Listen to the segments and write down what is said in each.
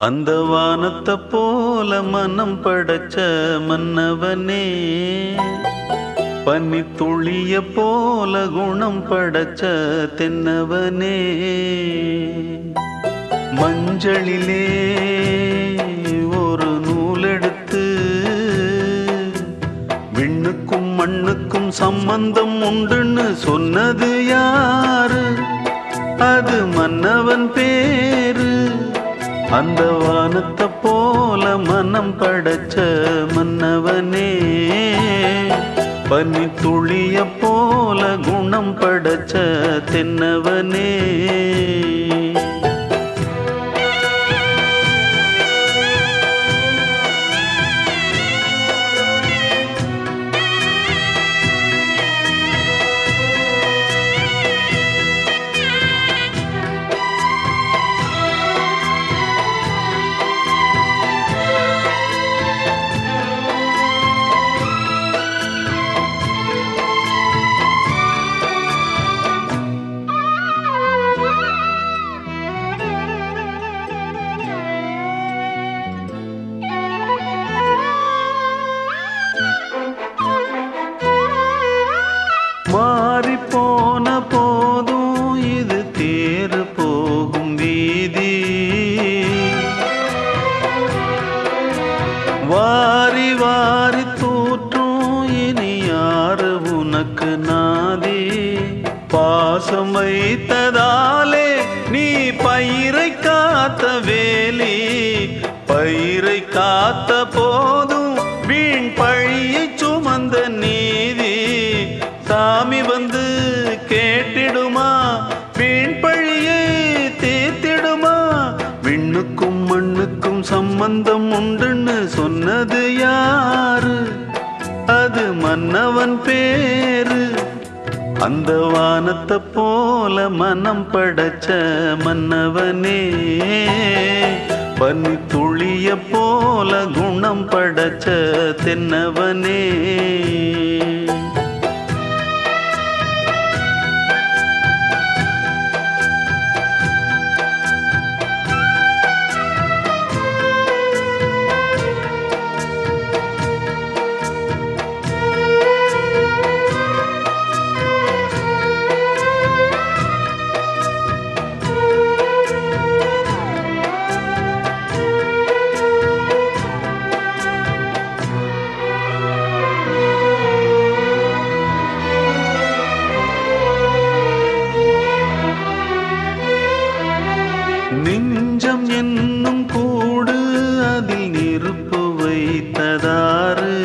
அந்த வானத்தை போல மனம் படைச்ச மன்னவனே. பன்னி துளிய போல குணம் படைச்ச தென்னவனே. மஞ்சளிலே ஒரு நூலெடுத்து விண்ணுக்கும் மண்ணுக்கும் சம்பந்தம் உண்டுன்னு சொன்னது யார்? அந்த வானத்தை போல மனம் படைச்ச மன்னவனே. பனி துளிய போல குணம் படைச்ச தென்னவனே. வாரி வாரி தூற்றும் இனி யாரு உனக்கு நாதி? பாசம் வைத்ததாலே நீ பயிரை காத்த வேலி பயிரை காத்த போ மண்ணுக்கும் மண்ணுக்கும் சம்பந்தம் உண்டுன்னு சொன்னது யாரு? அது மன்னவன் பேரு. அந்த வானத்தை போல மனம் படைச்ச மன்னவனே. பனி துளிய போல குணம் படைச்ச தென்னவனே. நெஞ்சம் என்னும் கூடு அதில் நெருப்பு வைத்ததாறு.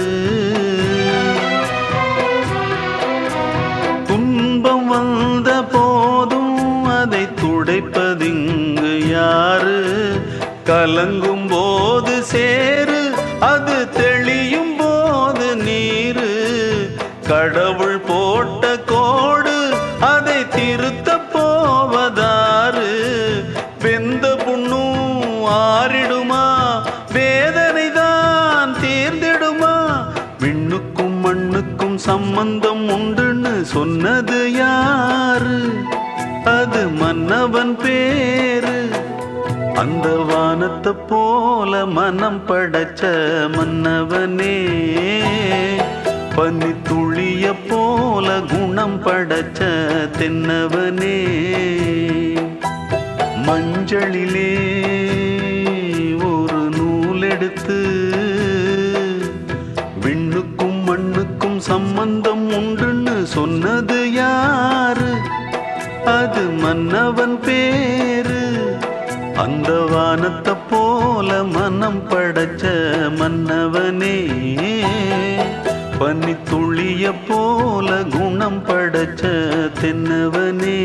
துன்பம் வந்த போதும் அதை துடைப்பதிங்கு யாரு கலங்கும் போது சே சம்பந்தம் உண்டுன்னு சொன்னது யாரு? அது மன்னவன் பேரு. அந்த வானத்தை போல மனம் படைச்ச மன்னவனே. பனி துளிய போல குணம் படைச்ச தென்னவனே. மஞ்சளிலே சம்பந்தம் உண்டுன்னு சொன்னது யாரு? அது மன்னவன் பேரு. அந்த வானத்தை போல மனம் படைச்ச மன்னவனே. பனி துளிய போல குணம் படைச்ச தென்னவனே.